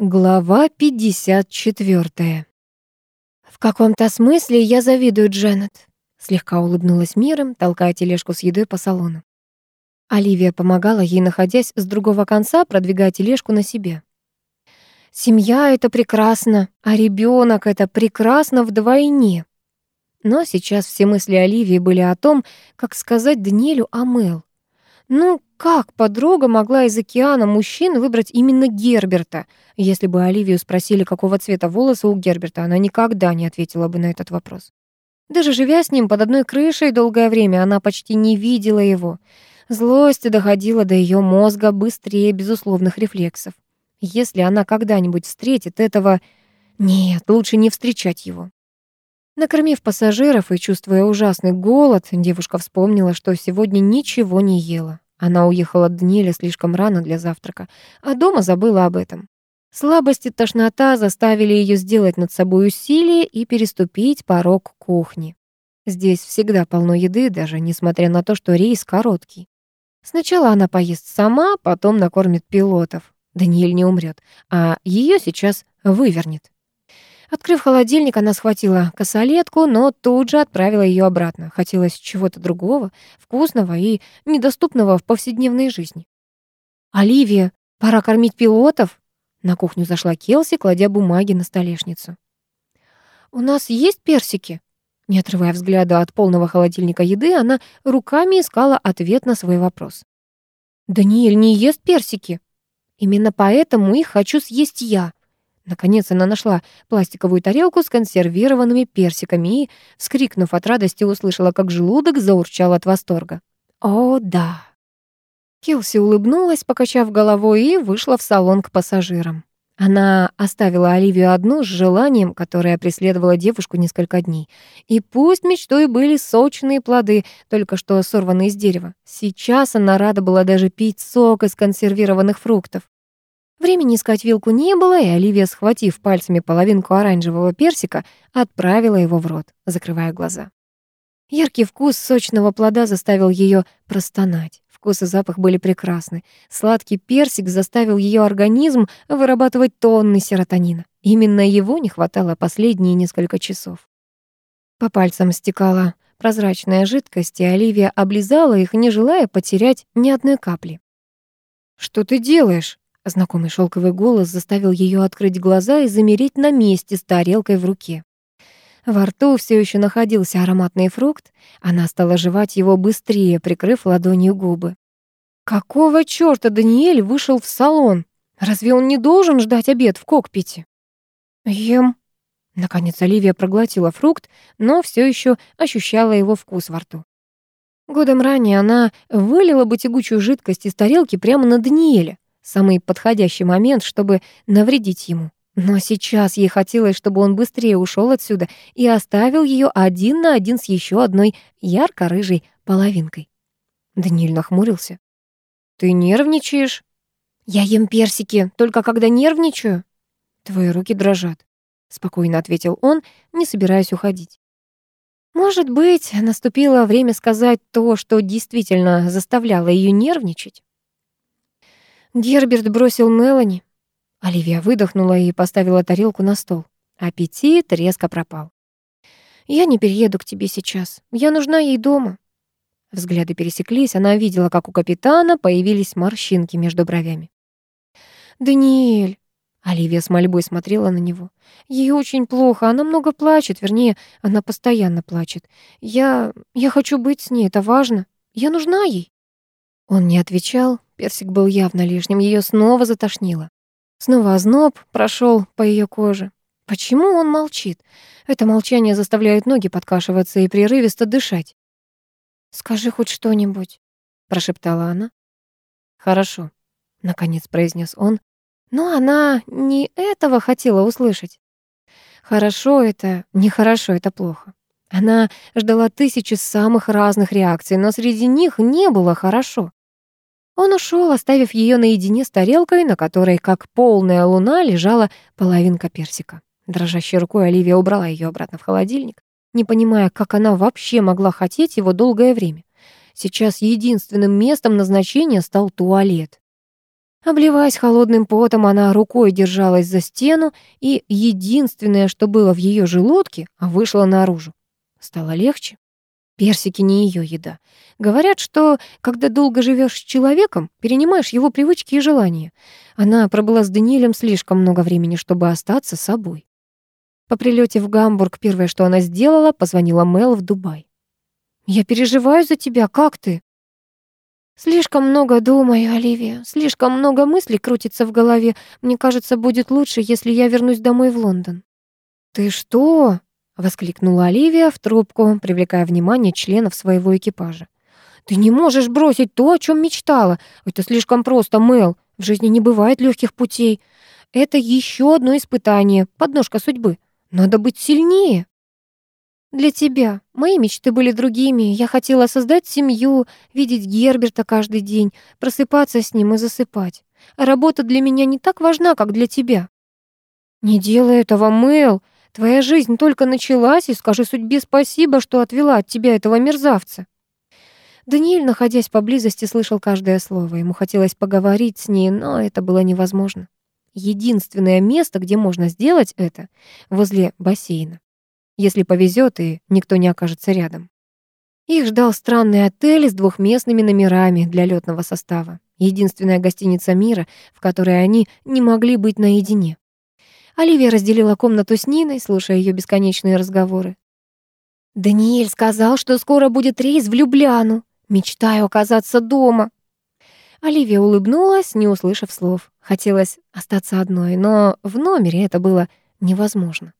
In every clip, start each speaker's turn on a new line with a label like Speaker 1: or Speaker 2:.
Speaker 1: Глава 54. «В каком-то смысле я завидую Дженнет», — слегка улыбнулась миром, толкая тележку с едой по салону. Оливия помогала ей, находясь с другого конца, продвигая тележку на себе. «Семья — это прекрасно, а ребенок это прекрасно вдвойне». Но сейчас все мысли Оливии были о том, как сказать Даниэлю о Мэл. Ну, как подруга могла из океана мужчин выбрать именно Герберта? Если бы Оливию спросили, какого цвета волосы у Герберта, она никогда не ответила бы на этот вопрос. Даже живя с ним под одной крышей долгое время, она почти не видела его. Злость доходила до ее мозга быстрее безусловных рефлексов. Если она когда-нибудь встретит этого... Нет, лучше не встречать его. Накормив пассажиров и чувствуя ужасный голод, девушка вспомнила, что сегодня ничего не ела. Она уехала от Даниэля слишком рано для завтрака, а дома забыла об этом. Слабость и тошнота заставили ее сделать над собой усилие и переступить порог кухни. Здесь всегда полно еды, даже несмотря на то, что рейс короткий. Сначала она поест сама, потом накормит пилотов. Даниэль не умрет, а ее сейчас вывернет. Открыв холодильник, она схватила косолетку, но тут же отправила ее обратно. Хотелось чего-то другого, вкусного и недоступного в повседневной жизни. «Оливия, пора кормить пилотов!» На кухню зашла Келси, кладя бумаги на столешницу. «У нас есть персики?» Не отрывая взгляда от полного холодильника еды, она руками искала ответ на свой вопрос. «Даниэль не ест персики. Именно поэтому их хочу съесть я», Наконец она нашла пластиковую тарелку с консервированными персиками и, вскрикнув от радости, услышала, как желудок заурчал от восторга. «О, да!» Келси улыбнулась, покачав головой, и вышла в салон к пассажирам. Она оставила Оливию одну с желанием, которое преследовало девушку несколько дней. И пусть мечтой были сочные плоды, только что сорванные с дерева. Сейчас она рада была даже пить сок из консервированных фруктов. Времени искать вилку не было, и Оливия, схватив пальцами половинку оранжевого персика, отправила его в рот, закрывая глаза. Яркий вкус сочного плода заставил ее простонать. Вкус и запах были прекрасны. Сладкий персик заставил ее организм вырабатывать тонны серотонина. Именно его не хватало последние несколько часов. По пальцам стекала прозрачная жидкость, и Оливия облизала их, не желая потерять ни одной капли. «Что ты делаешь?» Знакомый шелковый голос заставил ее открыть глаза и замереть на месте с тарелкой в руке. Во рту все еще находился ароматный фрукт. Она стала жевать его быстрее, прикрыв ладонью губы. Какого чёрта Даниэль вышел в салон? Разве он не должен ждать обед в кокпите? Ем. Наконец Оливия проглотила фрукт, но все еще ощущала его вкус во рту. Годом ранее она вылила бы тягучую жидкость из тарелки прямо на Даниэля самый подходящий момент, чтобы навредить ему. Но сейчас ей хотелось, чтобы он быстрее ушел отсюда и оставил ее один на один с еще одной ярко-рыжей половинкой. Даниэль нахмурился. «Ты нервничаешь?» «Я ем персики, только когда нервничаю». «Твои руки дрожат», — спокойно ответил он, не собираясь уходить. Может быть, наступило время сказать то, что действительно заставляло ее нервничать? Герберт бросил Мелани. Оливия выдохнула и поставила тарелку на стол. Аппетит резко пропал. «Я не перееду к тебе сейчас. Я нужна ей дома». Взгляды пересеклись, она видела, как у капитана появились морщинки между бровями. «Даниэль!» Оливия с мольбой смотрела на него. «Ей очень плохо, она много плачет, вернее, она постоянно плачет. Я... я хочу быть с ней, это важно. Я нужна ей». Он не отвечал, персик был явно лишним, ее снова затошнило. Снова озноб прошел по ее коже. Почему он молчит? Это молчание заставляет ноги подкашиваться и прерывисто дышать. «Скажи хоть что-нибудь», — прошептала она. «Хорошо», — наконец произнес он. Но она не этого хотела услышать. «Хорошо это, нехорошо это плохо». Она ждала тысячи самых разных реакций, но среди них не было хорошо. Он ушел, оставив ее наедине с тарелкой, на которой, как полная луна, лежала половинка персика. Дрожащей рукой Оливия убрала ее обратно в холодильник, не понимая, как она вообще могла хотеть его долгое время. Сейчас единственным местом назначения стал туалет. Обливаясь холодным потом, она рукой держалась за стену, и единственное, что было в ее желудке, вышло наружу. Стало легче. Персики не ее еда. Говорят, что когда долго живешь с человеком, перенимаешь его привычки и желания. Она пробыла с Даниэлем слишком много времени, чтобы остаться собой. По прилете в Гамбург первое, что она сделала, позвонила Мел в Дубай. «Я переживаю за тебя, как ты?» «Слишком много думаю, Оливия, слишком много мыслей крутится в голове. Мне кажется, будет лучше, если я вернусь домой в Лондон». «Ты что?» — воскликнула Оливия в трубку, привлекая внимание членов своего экипажа. «Ты не можешь бросить то, о чем мечтала. Это слишком просто, Мэл. В жизни не бывает легких путей. Это еще одно испытание, подножка судьбы. Надо быть сильнее». «Для тебя. Мои мечты были другими. Я хотела создать семью, видеть Герберта каждый день, просыпаться с ним и засыпать. А работа для меня не так важна, как для тебя». «Не делай этого, Мэл. Твоя жизнь только началась, и скажи судьбе спасибо, что отвела от тебя этого мерзавца». Даниэль, находясь поблизости, слышал каждое слово. Ему хотелось поговорить с ней, но это было невозможно. Единственное место, где можно сделать это, возле бассейна. Если повезет и никто не окажется рядом. Их ждал странный отель с двухместными номерами для летного состава. Единственная гостиница мира, в которой они не могли быть наедине. Оливия разделила комнату с Ниной, слушая ее бесконечные разговоры. «Даниэль сказал, что скоро будет рейс в Любляну. Мечтаю оказаться дома». Оливия улыбнулась, не услышав слов. Хотелось остаться одной, но в номере это было невозможно.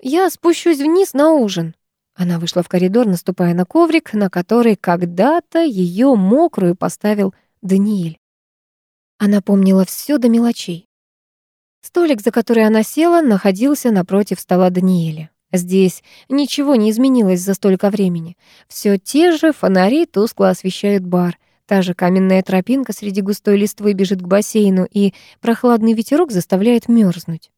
Speaker 1: «Я спущусь вниз на ужин». Она вышла в коридор, наступая на коврик, на который когда-то ее мокрую поставил Даниэль. Она помнила все до мелочей. Столик, за который она села, находился напротив стола Даниэля. Здесь ничего не изменилось за столько времени. Все те же фонари тускло освещают бар. Та же каменная тропинка среди густой листвы бежит к бассейну, и прохладный ветерок заставляет мерзнуть.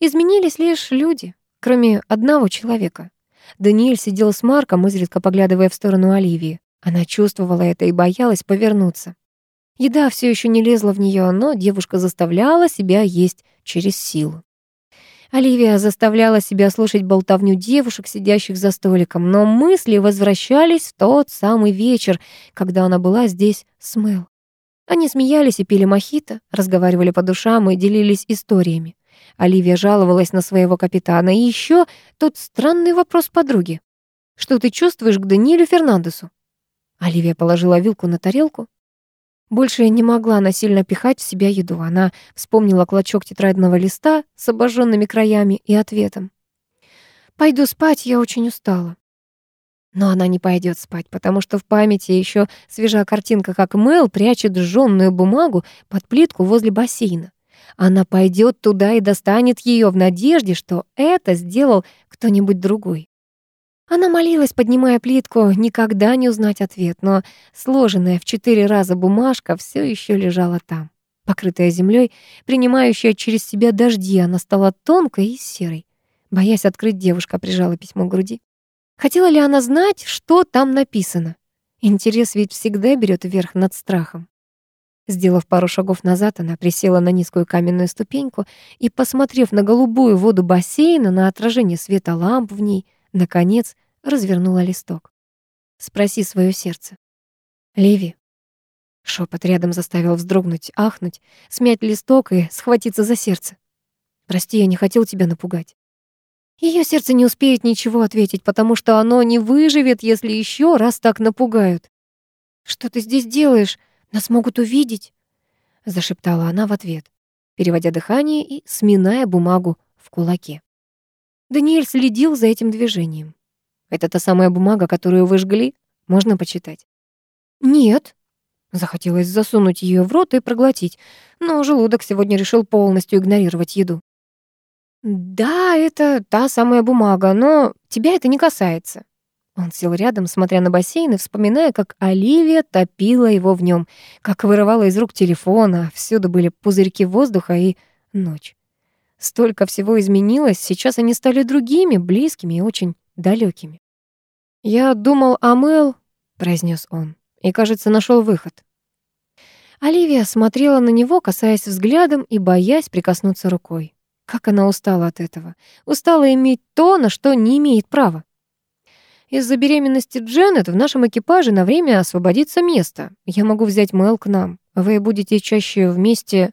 Speaker 1: Изменились лишь люди, кроме одного человека. Даниэль сидел с Марком, изредка поглядывая в сторону Оливии. Она чувствовала это и боялась повернуться. Еда все еще не лезла в нее, но девушка заставляла себя есть через силу. Оливия заставляла себя слушать болтовню девушек, сидящих за столиком, но мысли возвращались в тот самый вечер, когда она была здесь с Мэл. Они смеялись и пили мохито, разговаривали по душам и делились историями. Оливия жаловалась на своего капитана. И еще тот странный вопрос подруги. «Что ты чувствуешь к Даниэлю Фернандесу?» Оливия положила вилку на тарелку, больше не могла насильно пихать в себя еду. Она вспомнила клочок тетрадного листа с обожженными краями и ответом. «Пойду спать, я очень устала». Но она не пойдет спать, потому что в памяти еще свежа картинка, как Мэл прячет сжённую бумагу под плитку возле бассейна. Она пойдет туда и достанет ее в надежде, что это сделал кто-нибудь другой. Она молилась, поднимая плитку, никогда не узнать ответ, но сложенная в четыре раза бумажка все еще лежала там. Покрытая землей, принимающая через себя дожди, она стала тонкой и серой. Боясь открыть, девушка прижала письмо к груди. Хотела ли она знать, что там написано? Интерес ведь всегда берет верх над страхом. Сделав пару шагов назад, она присела на низкую каменную ступеньку и, посмотрев на голубую воду бассейна, на отражение света ламп в ней, Наконец, развернула листок. «Спроси свое сердце». «Ливи». Шепот рядом заставил вздрогнуть, ахнуть, смять листок и схватиться за сердце. «Прости, я не хотел тебя напугать». Ее сердце не успеет ничего ответить, потому что оно не выживет, если еще раз так напугают. «Что ты здесь делаешь? Нас могут увидеть!» Зашептала она в ответ, переводя дыхание и сминая бумагу в кулаке. Даниэль следил за этим движением. «Это та самая бумага, которую вы жгли? Можно почитать?» «Нет». Захотелось засунуть ее в рот и проглотить, но желудок сегодня решил полностью игнорировать еду. «Да, это та самая бумага, но тебя это не касается». Он сел рядом, смотря на бассейн и вспоминая, как Оливия топила его в нем, как вырывала из рук телефона, всюду были пузырьки воздуха и ночь. Столько всего изменилось, сейчас они стали другими, близкими и очень далекими. «Я думал о Мэл», — произнес он, — «и, кажется, нашел выход». Оливия смотрела на него, касаясь взглядом и боясь прикоснуться рукой. Как она устала от этого. Устала иметь то, на что не имеет права. Из-за беременности Дженнет в нашем экипаже на время освободится место. Я могу взять Мэл к нам. Вы будете чаще вместе...»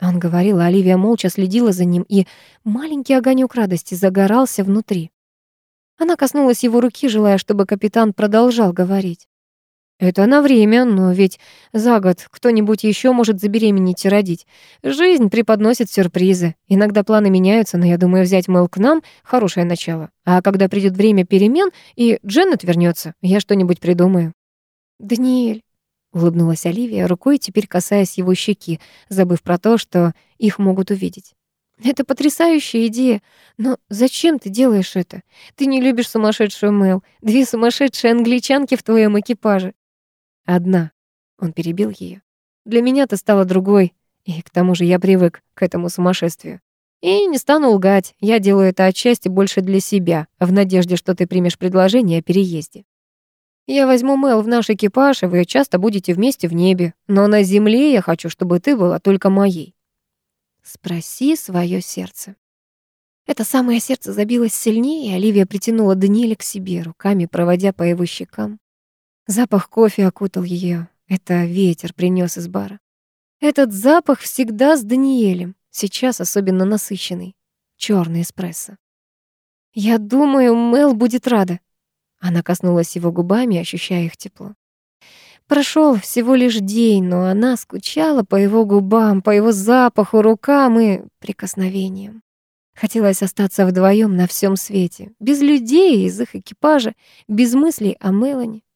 Speaker 1: Он говорил, а Оливия молча следила за ним, и маленький огонек радости загорался внутри. Она коснулась его руки, желая, чтобы капитан продолжал говорить. Это на время, но ведь за год кто-нибудь еще может забеременеть и родить. Жизнь преподносит сюрпризы. Иногда планы меняются, но я думаю, взять Мэл к нам — хорошее начало. А когда придет время перемен и Дженнет вернется, я что-нибудь придумаю. «Даниэль», — улыбнулась Оливия, рукой теперь касаясь его щеки, забыв про то, что их могут увидеть. «Это потрясающая идея, но зачем ты делаешь это? Ты не любишь сумасшедшую Мэл, две сумасшедшие англичанки в твоем экипаже. Одна. Он перебил ее. Для меня ты стала другой, и к тому же я привык к этому сумасшествию. И не стану лгать, я делаю это отчасти больше для себя, в надежде, что ты примешь предложение о переезде. Я возьму Мэл в наш экипаж, и вы часто будете вместе в небе, но на земле я хочу, чтобы ты была только моей. Спроси свое сердце. Это самое сердце забилось сильнее, и Оливия притянула Даниэля к себе, руками проводя по его щекам. Запах кофе окутал ее. Это ветер принес из бара. Этот запах всегда с Даниэлем, сейчас особенно насыщенный. Черный эспрессо. «Я думаю, Мел будет рада». Она коснулась его губами, ощущая их тепло. Прошел всего лишь день, но она скучала по его губам, по его запаху, рукам и прикосновениям. Хотелось остаться вдвоем на всем свете, без людей из их экипажа, без мыслей о Мелани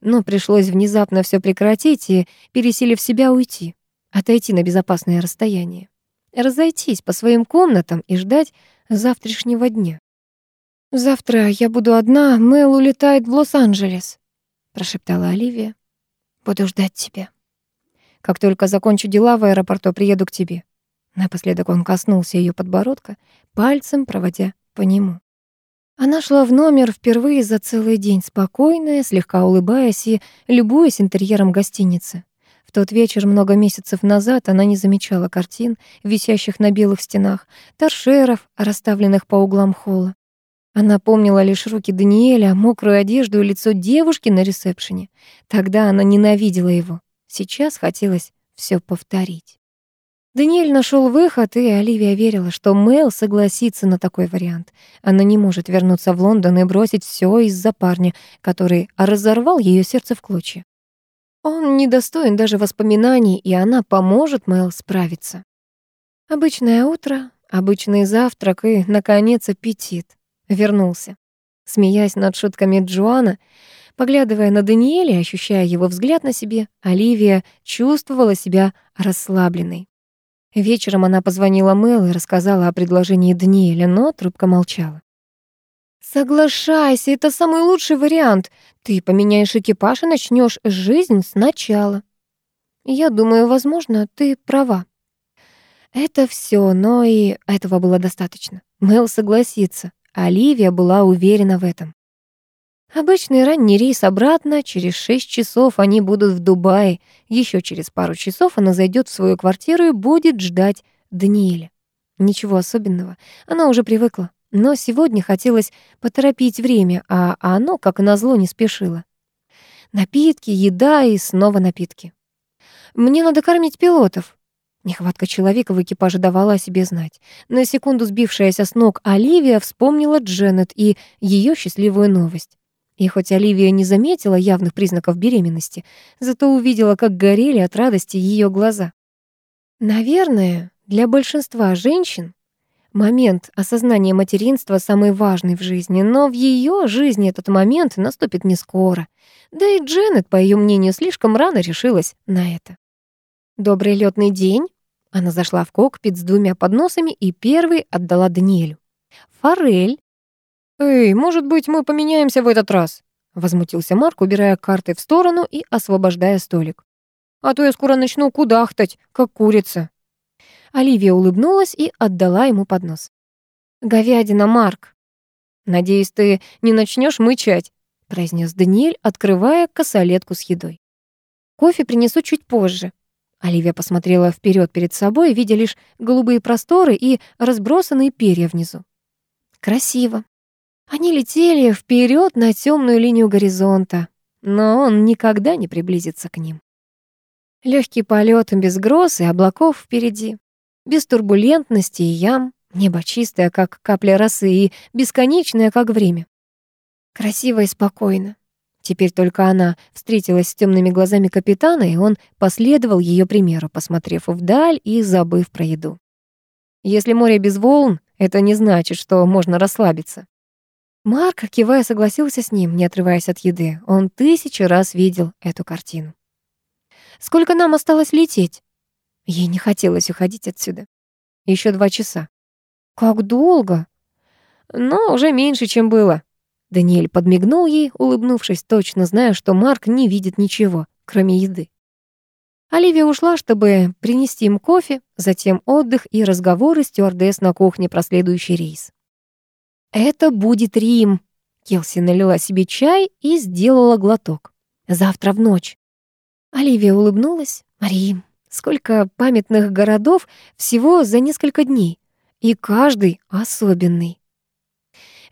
Speaker 1: но пришлось внезапно все прекратить и, пересилив себя, уйти, отойти на безопасное расстояние, разойтись по своим комнатам и ждать завтрашнего дня. «Завтра я буду одна, Мэл улетает в Лос-Анджелес», — прошептала Оливия. «Буду ждать тебя. Как только закончу дела в аэропорту, приеду к тебе». Напоследок он коснулся ее подбородка, пальцем проводя по нему. Она шла в номер впервые за целый день, спокойная, слегка улыбаясь и любуясь интерьером гостиницы. В тот вечер много месяцев назад она не замечала картин, висящих на белых стенах, торшеров, расставленных по углам холла. Она помнила лишь руки Даниэля, мокрую одежду и лицо девушки на ресепшене. Тогда она ненавидела его. Сейчас хотелось все повторить. Даниэль нашел выход, и Оливия верила, что Мэл согласится на такой вариант. Она не может вернуться в Лондон и бросить все из-за парня, который разорвал ее сердце в клочья. Он недостоин даже воспоминаний, и она поможет Мэл справиться. Обычное утро, обычный завтрак и, наконец, аппетит. Вернулся. Смеясь над шутками Джоана, поглядывая на Даниэля ощущая его взгляд на себе, Оливия чувствовала себя расслабленной. Вечером она позвонила Мэл и рассказала о предложении Даниэля, но трубка молчала. «Соглашайся, это самый лучший вариант. Ты поменяешь экипаж и начнешь жизнь сначала». «Я думаю, возможно, ты права». Это все, но и этого было достаточно. Мэл согласится. Оливия была уверена в этом. Обычный ранний рейс обратно, через шесть часов они будут в Дубае. Еще через пару часов она зайдет в свою квартиру и будет ждать Даниэля. Ничего особенного, она уже привыкла. Но сегодня хотелось поторопить время, а оно, как назло, не спешило. Напитки, еда и снова напитки. «Мне надо кормить пилотов», Нехватка человека в экипаже давала о себе знать. На секунду сбившаяся с ног Оливия вспомнила Дженнет и ее счастливую новость. И хоть Оливия не заметила явных признаков беременности, зато увидела, как горели от радости ее глаза. Наверное, для большинства женщин момент осознания материнства самый важный в жизни, но в ее жизни этот момент наступит не скоро. Да и Дженнет, по ее мнению, слишком рано решилась на это. «Добрый летный день!» Она зашла в кокпит с двумя подносами и первый отдала Даниэлю. «Форель, «Эй, может быть, мы поменяемся в этот раз?» Возмутился Марк, убирая карты в сторону и освобождая столик. «А то я скоро начну кудахтать, как курица». Оливия улыбнулась и отдала ему поднос. «Говядина, Марк!» «Надеюсь, ты не начнешь мычать», произнес Даниэль, открывая косолетку с едой. «Кофе принесу чуть позже». Оливия посмотрела вперед перед собой, видя лишь голубые просторы и разбросанные перья внизу. Красиво. Они летели вперед на темную линию горизонта, но он никогда не приблизится к ним. Легкий полет без гроз и облаков впереди, без турбулентности и ям, небо чистое, как капля росы, и бесконечное, как время. Красиво и спокойно. Теперь только она встретилась с темными глазами капитана, и он последовал ее примеру, посмотрев вдаль и забыв про еду. Если море без волн, это не значит, что можно расслабиться. Марк, кивая, согласился с ним, не отрываясь от еды. Он тысячу раз видел эту картину. «Сколько нам осталось лететь?» Ей не хотелось уходить отсюда. Еще два часа. «Как долго?» «Но уже меньше, чем было». Даниэль подмигнул ей, улыбнувшись, точно зная, что Марк не видит ничего, кроме еды. Оливия ушла, чтобы принести им кофе, затем отдых и разговоры стюардесс на кухне про следующий рейс. «Это будет Рим!» Келси налила себе чай и сделала глоток. «Завтра в ночь». Оливия улыбнулась. «Рим! Сколько памятных городов всего за несколько дней. И каждый особенный».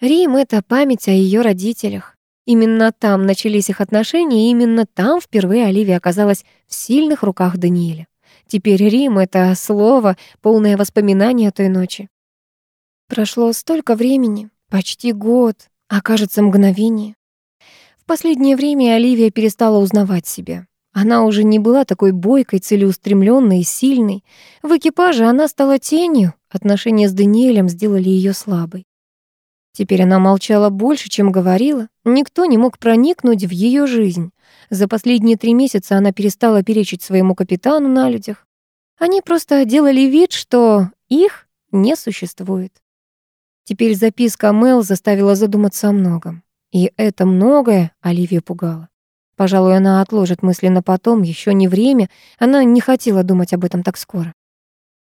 Speaker 1: Рим — это память о ее родителях. Именно там начались их отношения, и именно там впервые Оливия оказалась в сильных руках Даниэля. Теперь Рим — это слово, полное воспоминания той ночи. Прошло столько времени, почти год, а кажется мгновение. В последнее время Оливия перестала узнавать себя. Она уже не была такой бойкой, целеустремленной и сильной. В экипаже она стала тенью, отношения с Даниэлем сделали ее слабой. Теперь она молчала больше, чем говорила. Никто не мог проникнуть в ее жизнь. За последние три месяца она перестала перечить своему капитану на людях. Они просто делали вид, что их не существует. Теперь записка Мел заставила задуматься о многом. И это многое Оливия пугало. Пожалуй, она отложит мысли на потом, еще не время, она не хотела думать об этом так скоро.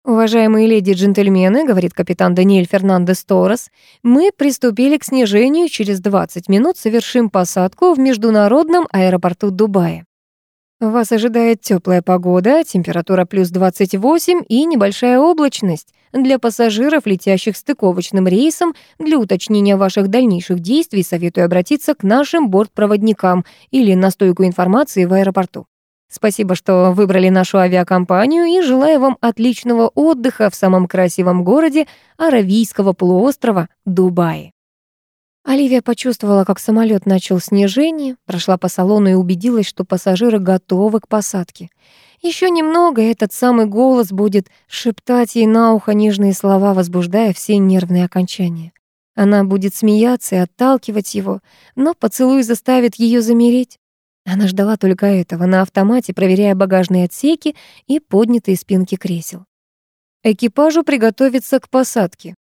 Speaker 1: «Уважаемые леди и джентльмены», — говорит капитан Даниэль Фернандес Торрес, «мы приступили к снижению, через 20 минут совершим посадку в международном аэропорту Дубая. Вас ожидает теплая погода, температура плюс 28 и небольшая облачность. Для пассажиров, летящих стыковочным рейсом, для уточнения ваших дальнейших действий советую обратиться к нашим бортпроводникам или на стойку информации в аэропорту. Спасибо, что выбрали нашу авиакомпанию и желаю вам отличного отдыха в самом красивом городе Аравийского полуострова Дубае. Оливия почувствовала, как самолет начал снижение, прошла по салону и убедилась, что пассажиры готовы к посадке. Еще немного, этот самый голос будет шептать ей на ухо нежные слова, возбуждая все нервные окончания. Она будет смеяться и отталкивать его, но поцелуй заставит ее замереть. Она ждала только этого, на автомате проверяя багажные отсеки и поднятые спинки кресел. Экипажу приготовиться к посадке.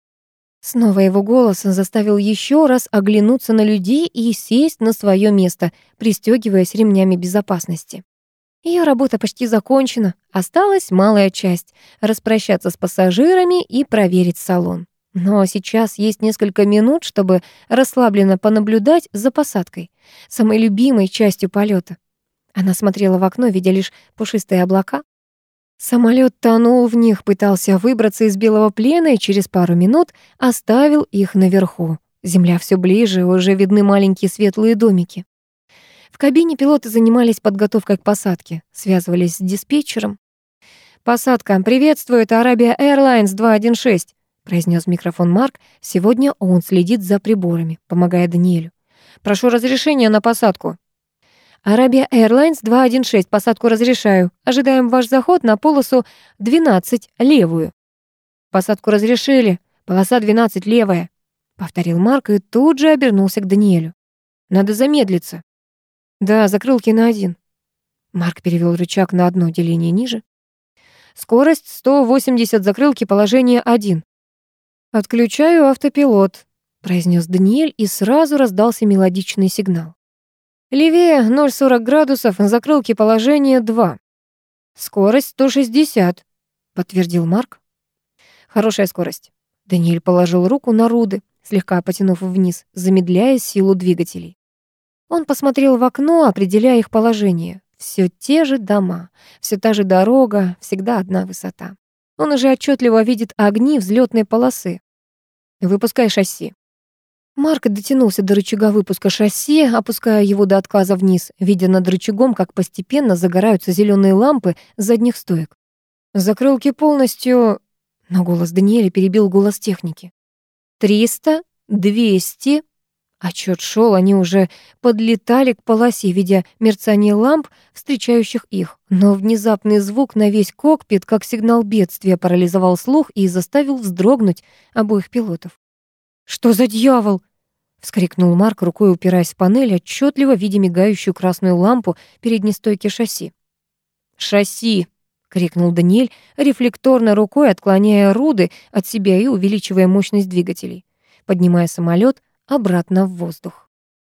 Speaker 1: Снова его голос заставил еще раз оглянуться на людей и сесть на свое место, пристегиваясь ремнями безопасности. Ее работа почти закончена, осталась малая часть — распрощаться с пассажирами и проверить салон. Но сейчас есть несколько минут, чтобы расслабленно понаблюдать за посадкой, самой любимой частью полета. Она смотрела в окно, видя лишь пушистые облака, Самолет тонул в них, пытался выбраться из белого плена и через пару минут оставил их наверху. Земля все ближе, уже видны маленькие светлые домики. В кабине пилоты занимались подготовкой к посадке, связывались с диспетчером. «Посадка. Приветствует Арабия Airlines 216», произнес микрофон Марк. Сегодня он следит за приборами, помогая Даниэлю. «Прошу разрешения на посадку». Арабия Airlines 216, посадку разрешаю. Ожидаем ваш заход на полосу 12, левую. Посадку разрешили. Полоса 12, левая. Повторил Марк и тут же обернулся к Даниэлю. Надо замедлиться. Да, закрылки на один. Марк перевел рычаг на одно деление ниже. Скорость 180, закрылки, положение 1. Отключаю автопилот, произнес Даниэль, и сразу раздался мелодичный сигнал. Левее 0,40 градусов, закрылки положение 2. Скорость 160, подтвердил Марк. Хорошая скорость. Даниэль положил руку на руды, слегка потянув вниз, замедляя силу двигателей. Он посмотрел в окно, определяя их положение. Все те же дома, все та же дорога, всегда одна высота. Он уже отчетливо видит огни взлетной полосы. «Выпускай шасси». Марк дотянулся до рычага выпуска шасси, опуская его до отказа вниз, видя над рычагом, как постепенно загораются зеленые лампы задних стоек. Закрылки полностью... Но голос Даниэля перебил голос техники. «Триста, двести...» Отчет шел, они уже подлетали к полосе, видя мерцание ламп, встречающих их. Но внезапный звук на весь кокпит, как сигнал бедствия, парализовал слух и заставил вздрогнуть обоих пилотов. «Что за дьявол?» — вскрикнул Марк, рукой упираясь в панель, отчетливо видя мигающую красную лампу передней стойки шасси. «Шасси!» — крикнул Даниэль, рефлекторно рукой отклоняя руды от себя и увеличивая мощность двигателей. Поднимая самолет, обратно в воздух.